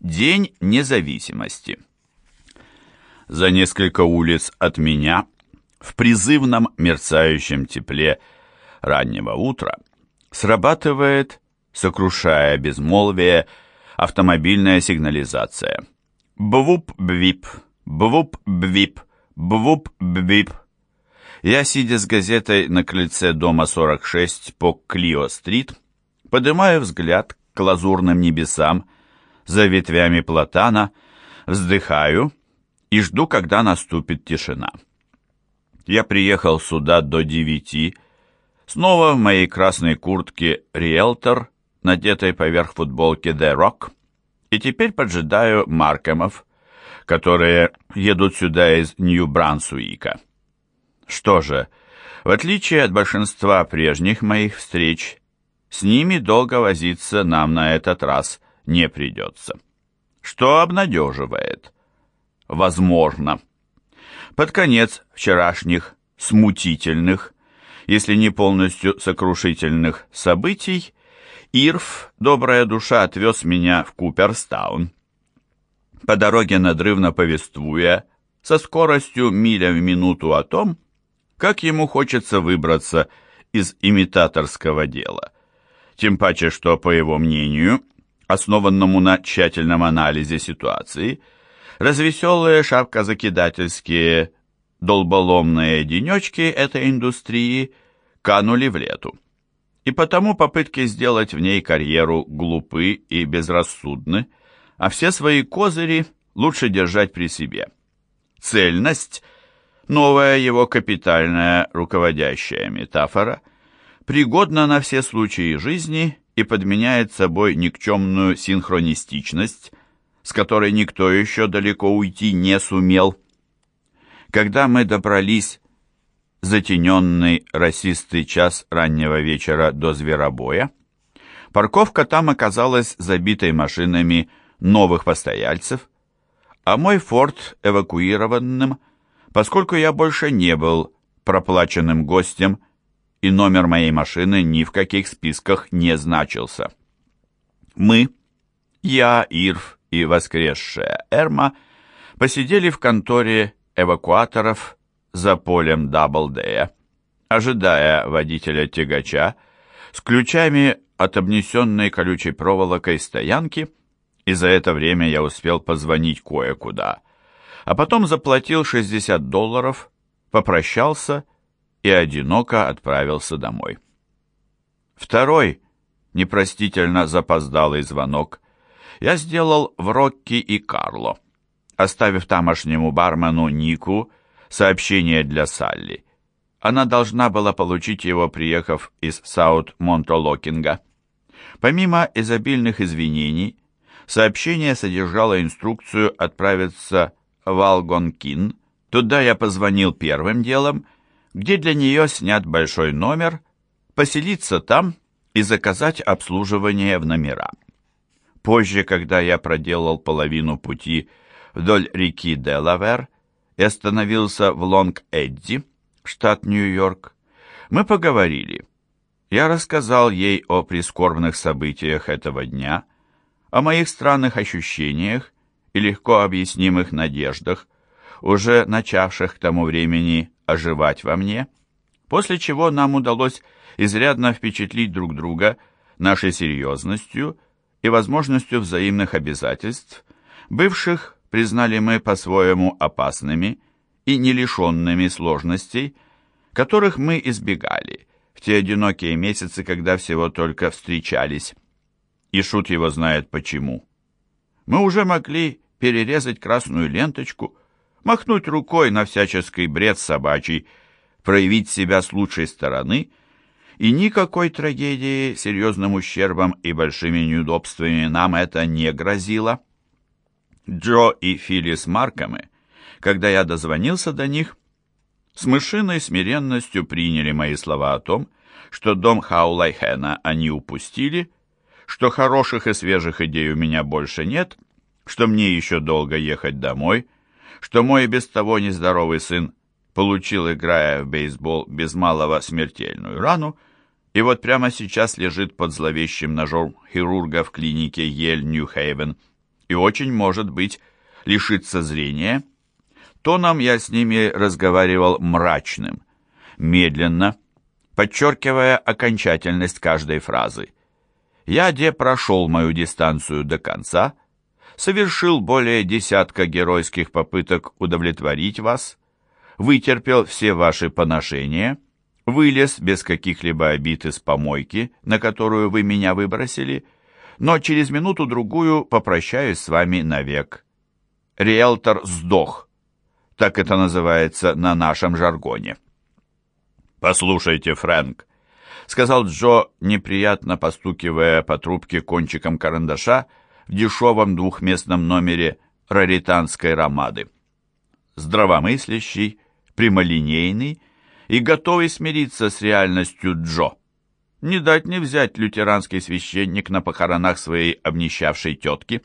День независимости. За несколько улиц от меня, в призывном мерцающем тепле раннего утра, срабатывает, сокрушая безмолвие, автомобильная сигнализация. Бвуп-бвип, бвуп-бвип, бвуп-бвип. Я, сидя с газетой на крыльце дома 46 по Клио-стрит, поднимаю взгляд к лазурным небесам, за ветвями платана, вздыхаю и жду, когда наступит тишина. Я приехал сюда до девяти, снова в моей красной куртке «Риэлтор», надетой поверх футболки «The Rock», и теперь поджидаю Маркемов, которые едут сюда из Нью-Брансуика. Что же, в отличие от большинства прежних моих встреч, с ними долго возиться нам на этот раз не придется. Что обнадеживает? Возможно. Под конец вчерашних смутительных, если не полностью сокрушительных событий, Ирф, добрая душа, отвез меня в Куперстаун. По дороге надрывно повествуя, со скоростью миля в минуту о том, как ему хочется выбраться из имитаторского дела. Тем паче, что, по его мнению, основанному на тщательном анализе ситуации, развеселые шапкозакидательские долболомные денечки этой индустрии канули в лету. И потому попытки сделать в ней карьеру глупы и безрассудны, а все свои козыри лучше держать при себе. Цельность – новая его капитальная руководящая метафора, пригодна на все случаи жизни и подменяет собой никчемную синхронистичность, с которой никто еще далеко уйти не сумел. Когда мы добрались затененный расистый час раннего вечера до зверобоя, парковка там оказалась забитой машинами новых постояльцев, а мой форт эвакуированным, поскольку я больше не был проплаченным гостем и номер моей машины ни в каких списках не значился. Мы, я, Ирв и воскресшая Эрма, посидели в конторе эвакуаторов за полем Даблдея, ожидая водителя тягача с ключами от обнесенной колючей проволокой стоянки, и за это время я успел позвонить кое-куда, а потом заплатил 60 долларов, попрощался и одиноко отправился домой. Второй, непростительно запоздалый звонок, я сделал в Рокки и Карло, оставив тамошнему бармену Нику сообщение для Салли. Она должна была получить его, приехав из Саут-Мантолокинга. Помимо изобильных извинений, сообщение содержало инструкцию отправиться в Алгонкин. Туда я позвонил первым делом – где для нее снят большой номер, поселиться там и заказать обслуживание в номера. Позже, когда я проделал половину пути вдоль реки Делавер и остановился в Лонг-Эдди, штат Нью-Йорк, мы поговорили. Я рассказал ей о прискорбных событиях этого дня, о моих странных ощущениях и легко объяснимых надеждах, уже начавших к тому времени оживать во мне, после чего нам удалось изрядно впечатлить друг друга нашей серьезностью и возможностью взаимных обязательств, бывших, признали мы по-своему опасными и не лишенными сложностей, которых мы избегали в те одинокие месяцы, когда всего только встречались. И шут его знает почему. Мы уже могли перерезать красную ленточку – махнуть рукой на всяческий бред собачий, проявить себя с лучшей стороны, и никакой трагедии, серьезным ущербом и большими неудобствами нам это не грозило. Джо и Филлис Маркомы, когда я дозвонился до них, с мышиной смиренностью приняли мои слова о том, что дом Хаулайхена они упустили, что хороших и свежих идей у меня больше нет, что мне еще долго ехать домой — что мой без того нездоровый сын получил, играя в бейсбол, без малого смертельную рану, и вот прямо сейчас лежит под зловещим ножом хирурга в клинике Ель-Нью-Хейвен, и очень, может быть, лишиться зрения. Тоном я с ними разговаривал мрачным, медленно, подчеркивая окончательность каждой фразы. Я де прошел мою дистанцию до конца, совершил более десятка геройских попыток удовлетворить вас, вытерпел все ваши поношения, вылез без каких-либо обид из помойки, на которую вы меня выбросили, но через минуту-другую попрощаюсь с вами навек. Риэлтор сдох. Так это называется на нашем жаргоне. «Послушайте, Фрэнк», — сказал Джо, неприятно постукивая по трубке кончиком карандаша в дешевом двухместном номере раританской ромады. Здравомыслящий, прямолинейный и готовый смириться с реальностью Джо. Не дать не взять лютеранский священник на похоронах своей обнищавшей тетки.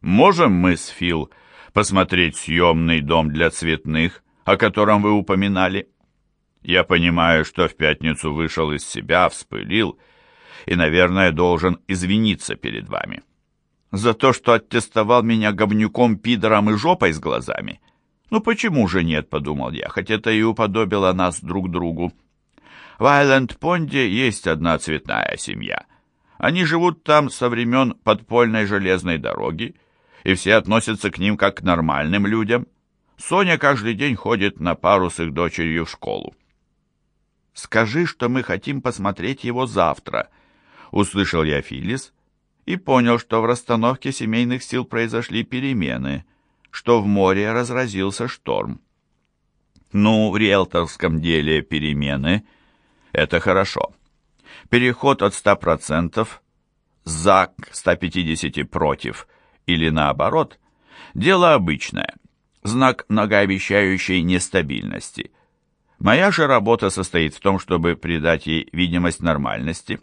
Можем мы с Фил посмотреть съемный дом для цветных, о котором вы упоминали? Я понимаю, что в пятницу вышел из себя, вспылил и, наверное, должен извиниться перед вами. За то, что оттестовал меня говнюком, пидором и жопой с глазами. Ну почему же нет, подумал я, хоть это и уподобило нас друг другу. В Айленд-Понде есть одна цветная семья. Они живут там со времен подпольной железной дороги, и все относятся к ним как к нормальным людям. Соня каждый день ходит на пару с их дочерью в школу. «Скажи, что мы хотим посмотреть его завтра», — услышал я Филлис и понял, что в расстановке семейных сил произошли перемены, что в море разразился шторм. Ну, в риэлторском деле перемены — это хорошо. Переход от 100% за к 150 против или наоборот — дело обычное, знак многообещающей нестабильности. Моя же работа состоит в том, чтобы придать ей видимость нормальности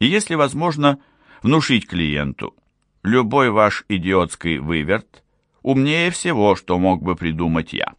и, если возможно, внушить клиенту. Любой ваш идиотский выверт умнее всего, что мог бы придумать я.